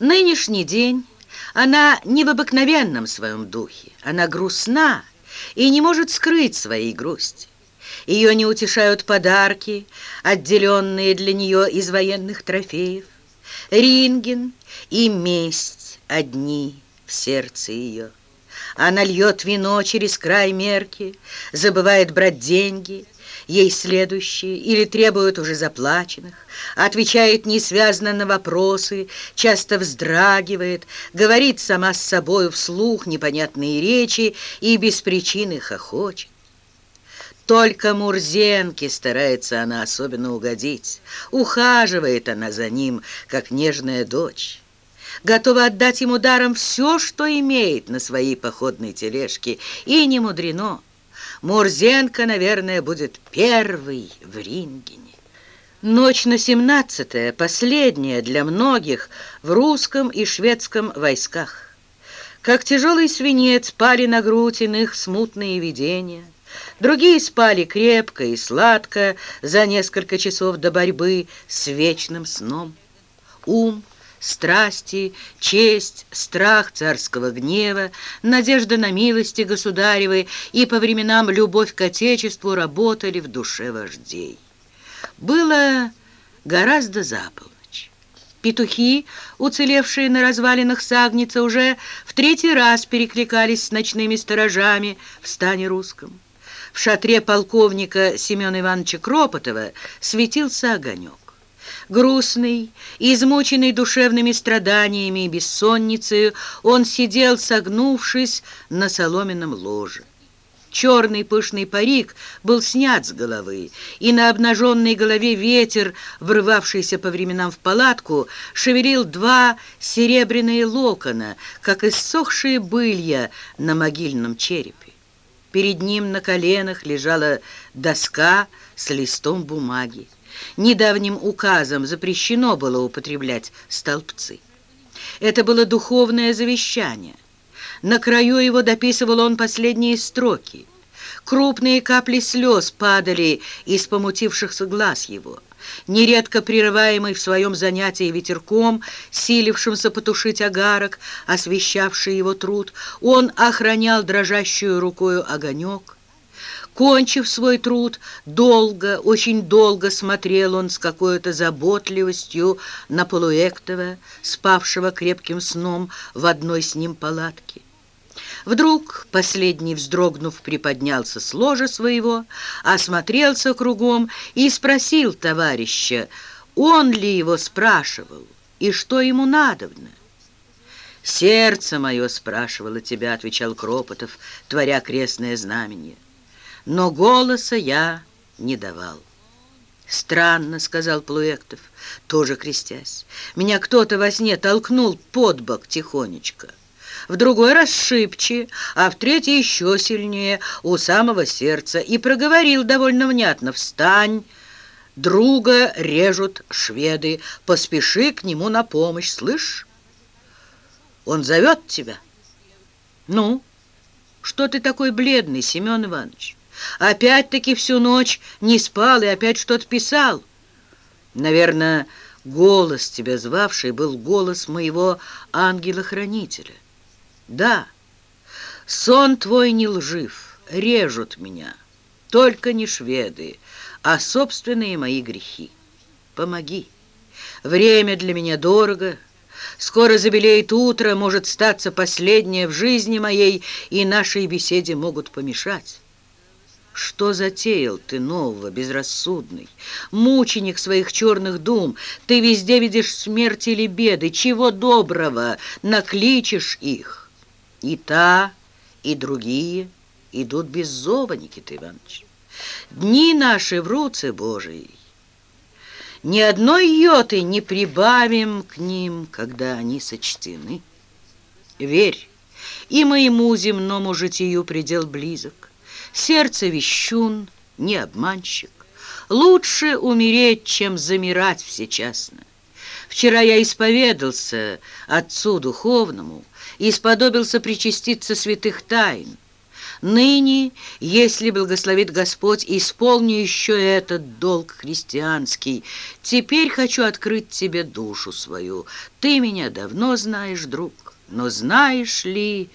Нынешний день она не в обыкновенном своем духе, она грустна и не может скрыть своей грусти. Ее не утешают подарки, отделенные для нее из военных трофеев. Ринген и месть одни в сердце ее. Она льет вино через край мерки, забывает брать деньги, ей следующие или требует уже заплаченных, отвечает несвязно на вопросы, часто вздрагивает, говорит сама с собою вслух непонятные речи и без причины хохочет. Только Мурзенке старается она особенно угодить. Ухаживает она за ним, как нежная дочь. Готова отдать ему даром все, что имеет на своей походной тележке. И не мудрено. Мурзенко, наверное, будет первый в Рингене. Ночь на 17 последняя для многих в русском и шведском войсках. Как тяжелый свинец пали на грудь иных смутные видения – Другие спали крепко и сладко за несколько часов до борьбы с вечным сном. Ум, страсти, честь, страх царского гнева, надежда на милости государевой и по временам любовь к Отечеству работали в душе вождей. Было гораздо за. Петухи, уцелевшие на развалинах Сагница, уже в третий раз перекликались с ночными сторожами в стане русском. В шатре полковника Семена Ивановича Кропотова светился огонек. Грустный, измученный душевными страданиями и бессонницей, он сидел, согнувшись на соломенном ложе. Черный пышный парик был снят с головы, и на обнаженной голове ветер, врывавшийся по временам в палатку, шевелил два серебряные локона, как иссохшие былья на могильном черепе. Перед ним на коленах лежала доска с листом бумаги. Недавним указом запрещено было употреблять столбцы. Это было духовное завещание. На краю его дописывал он последние строки. Крупные капли слез падали из помутившихся глаз его. нередко прерываемый в своем занятии ветерком, силившимся потушить огарок, освещавший его труд, он охранял дрожащую рукою огонек. Кончив свой труд, долго, очень долго смотрел он с какой-то заботливостью на Полуэктова, спавшего крепким сном в одной с ним палатке. Вдруг последний, вздрогнув, приподнялся с ложа своего, осмотрелся кругом и спросил товарища, он ли его спрашивал и что ему надобно. «Сердце мое спрашивало тебя», — отвечал Кропотов, творя крестное знамение. «Но голоса я не давал». «Странно», — сказал Плуэктов, тоже крестясь. «Меня кто-то во сне толкнул под бок тихонечко» в другой раз шибче, а в третий еще сильнее, у самого сердца, и проговорил довольно внятно «Встань!» Друга режут шведы, поспеши к нему на помощь, слышь? Он зовет тебя. Ну, что ты такой бледный, Семен Иванович? Опять-таки всю ночь не спал и опять что-то писал. Наверное, голос тебя звавший был голос моего ангела-хранителя. Да, сон твой не лжив, режут меня, только не шведы, а собственные мои грехи. Помоги. Время для меня дорого, скоро забелеет утро, может статься последнее в жизни моей, и нашей беседе могут помешать. Что затеял ты нового, безрассудный? Мученик своих черных дум, ты везде видишь смерть или беды, чего доброго, накличешь их. И та, и другие идут без зова, Никита Иванович. Дни наши в руце Божией. Ни одной йоты не прибавим к ним, когда они сочтены. Верь, и моему земному житию предел близок. Сердце вещун, не обманщик. Лучше умереть, чем замирать всечасно. Вчера я исповедался Отцу Духовному, и сподобился причаститься святых тайн. Ныне, если благословит Господь, исполню еще этот долг христианский. Теперь хочу открыть тебе душу свою. Ты меня давно знаешь, друг, но знаешь ли,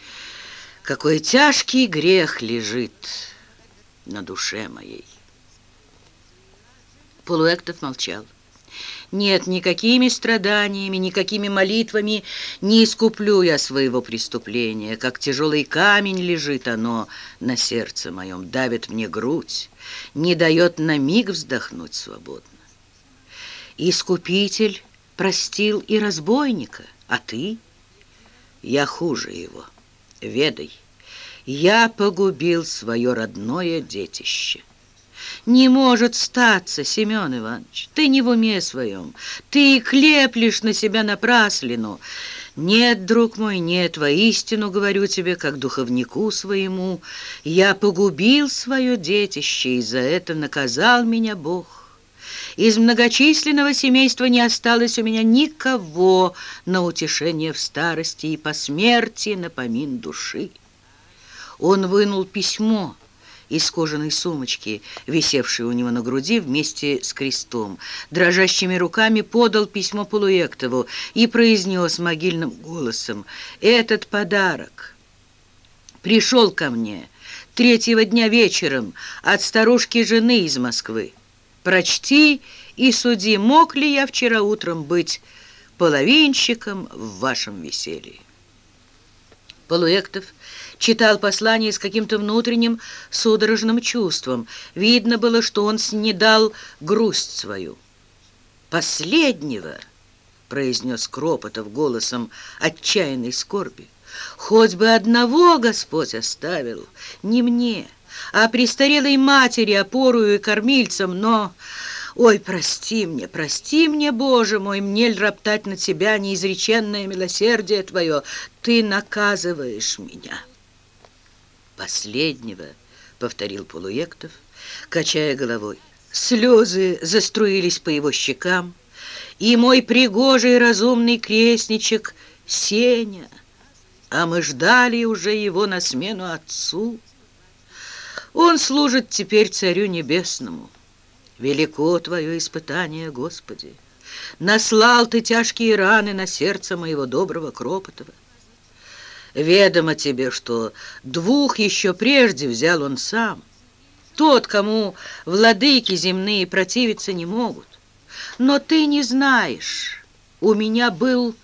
какой тяжкий грех лежит на душе моей? Полуэктов молчал. Нет, никакими страданиями, никакими молитвами не искуплю я своего преступления. Как тяжелый камень лежит оно на сердце моем, давит мне грудь, не дает на миг вздохнуть свободно. Искупитель простил и разбойника, а ты? Я хуже его, ведай. Я погубил свое родное детище. Не может статься, Семен Иванович. Ты не в уме своем. Ты клеплешь на себя напраслину. Нет, друг мой, нет, воистину говорю тебе, как духовнику своему. Я погубил свое детище, и за это наказал меня Бог. Из многочисленного семейства не осталось у меня никого на утешение в старости и по смерти на помин души. Он вынул письмо, из кожаной сумочки, висевшей у него на груди вместе с крестом. Дрожащими руками подал письмо Полуэктову и произнес могильным голосом «Этот подарок пришел ко мне третьего дня вечером от старушки жены из Москвы. Прочти и суди, мог ли я вчера утром быть половинщиком в вашем веселье». Полуэктов читал послание с каким-то внутренним судорожным чувством. Видно было, что он снедал грусть свою. «Последнего!» — произнес Кропотов голосом отчаянной скорби. «Хоть бы одного Господь оставил, не мне, а престарелой матери, опорую и кормильцам, но...» Ой, прости мне, прости мне, Боже мой, мне ль роптать на тебя неизреченное милосердие твое? Ты наказываешь меня. Последнего, повторил Полуектов, качая головой. Слезы заструились по его щекам, и мой пригожий разумный крестничек Сеня, а мы ждали уже его на смену отцу. Он служит теперь царю небесному. Велико твое испытание, Господи! Наслал ты тяжкие раны на сердце моего доброго Кропотова. Ведомо тебе, что двух еще прежде взял он сам, тот, кому владыки земные противиться не могут. Но ты не знаешь, у меня был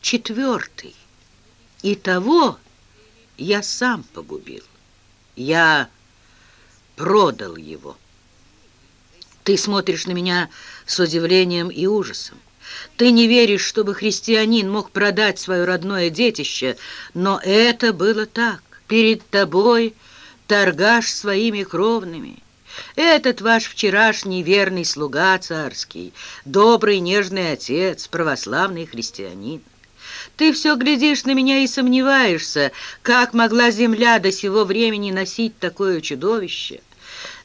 четвертый, и того я сам погубил. Я продал его. Ты смотришь на меня с удивлением и ужасом. Ты не веришь, чтобы христианин мог продать свое родное детище, но это было так. Перед тобой торгаш своими кровными. Этот ваш вчерашний верный слуга царский, добрый нежный отец, православный христианин. Ты все глядишь на меня и сомневаешься, как могла земля до сего времени носить такое чудовище.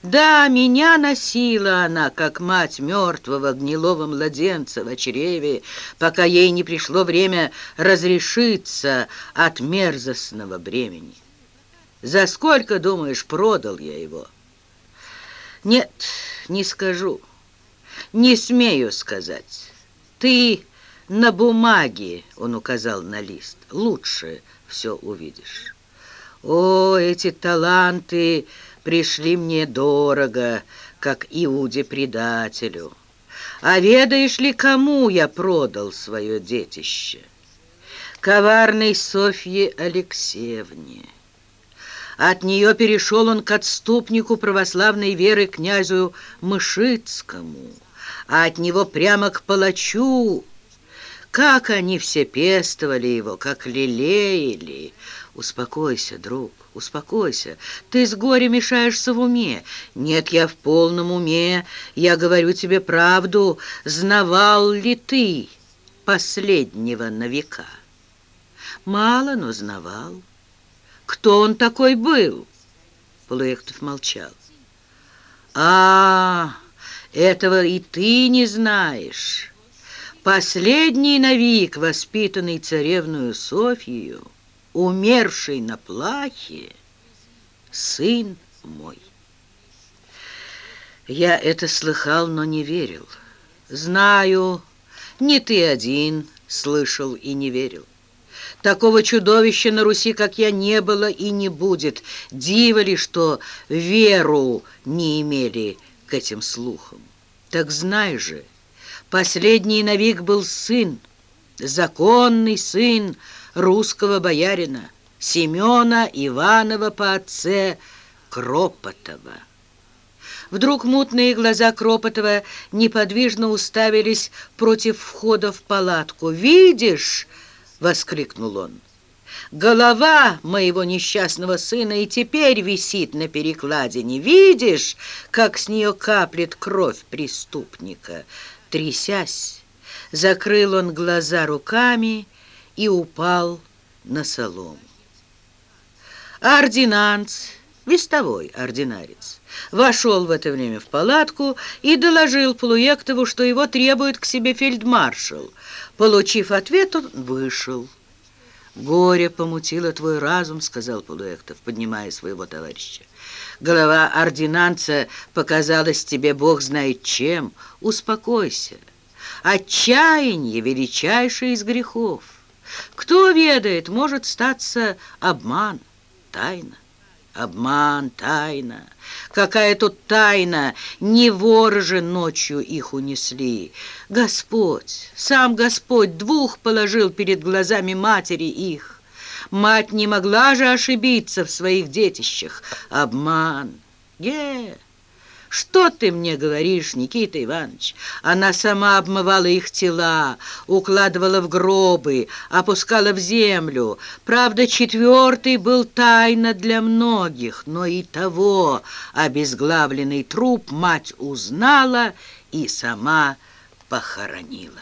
Да, меня носила она, как мать мертвого гнилого младенца в чреве, пока ей не пришло время разрешиться от мерзостного бремени. За сколько, думаешь, продал я его? Нет, не скажу, не смею сказать. Ты на бумаге, он указал на лист, лучше все увидишь. О, эти таланты пришли мне дорого, как Иуде-предателю. А ведаешь ли, кому я продал свое детище? Коварной Софье Алексеевне. От нее перешел он к отступнику православной веры князю Мышицкому, а от него прямо к палачу. Как они все пестовали его, как лелеяли. Успокойся, друг, успокойся. Ты с горя мешаешься в уме. Нет, я в полном уме. Я говорю тебе правду. Знавал ли ты последнего на века? Мало, но знавал. Кто он такой был? Полуэктов молчал. А, этого и ты не знаешь. Последний навик, воспитанный царевную Софию, умерший на плахе, сын мой. Я это слыхал, но не верил. Знаю, не ты один слышал и не верил. Такого чудовища на Руси, как я, не было и не будет. Диво ли, что веру не имели к этим слухам. Так знай же, последний навик был сын, законный сын русского боярина, Семена Иванова по отце Кропотова. Вдруг мутные глаза Кропотова неподвижно уставились против входа в палатку. «Видишь?» — воскликнул он. «Голова моего несчастного сына и теперь висит на перекладине. Видишь, как с нее каплет кровь преступника?» Трясясь, закрыл он глаза руками и упал на солому. Ординанц, вестовой ординарец, вошел в это время в палатку и доложил Плуектову, что его требует к себе фельдмаршал. Получив ответ, он вышел. «Горе помутило твой разум», — сказал Полуэктов, поднимая своего товарища. «Голова ординанца показалась тебе, бог знает чем. Успокойся. Отчаяние — величайшее из грехов. Кто ведает, может статься обман, тайна». Обман, тайна. Какая тут тайна? Не воры же ночью их унесли. Господь, сам Господь двух положил перед глазами матери их. Мать не могла же ошибиться в своих детищах. Обман. Ге! «Что ты мне говоришь, Никита Иванович?» Она сама обмывала их тела, укладывала в гробы, опускала в землю. Правда, четвертый был тайна для многих, но и того обезглавленный труп мать узнала и сама похоронила.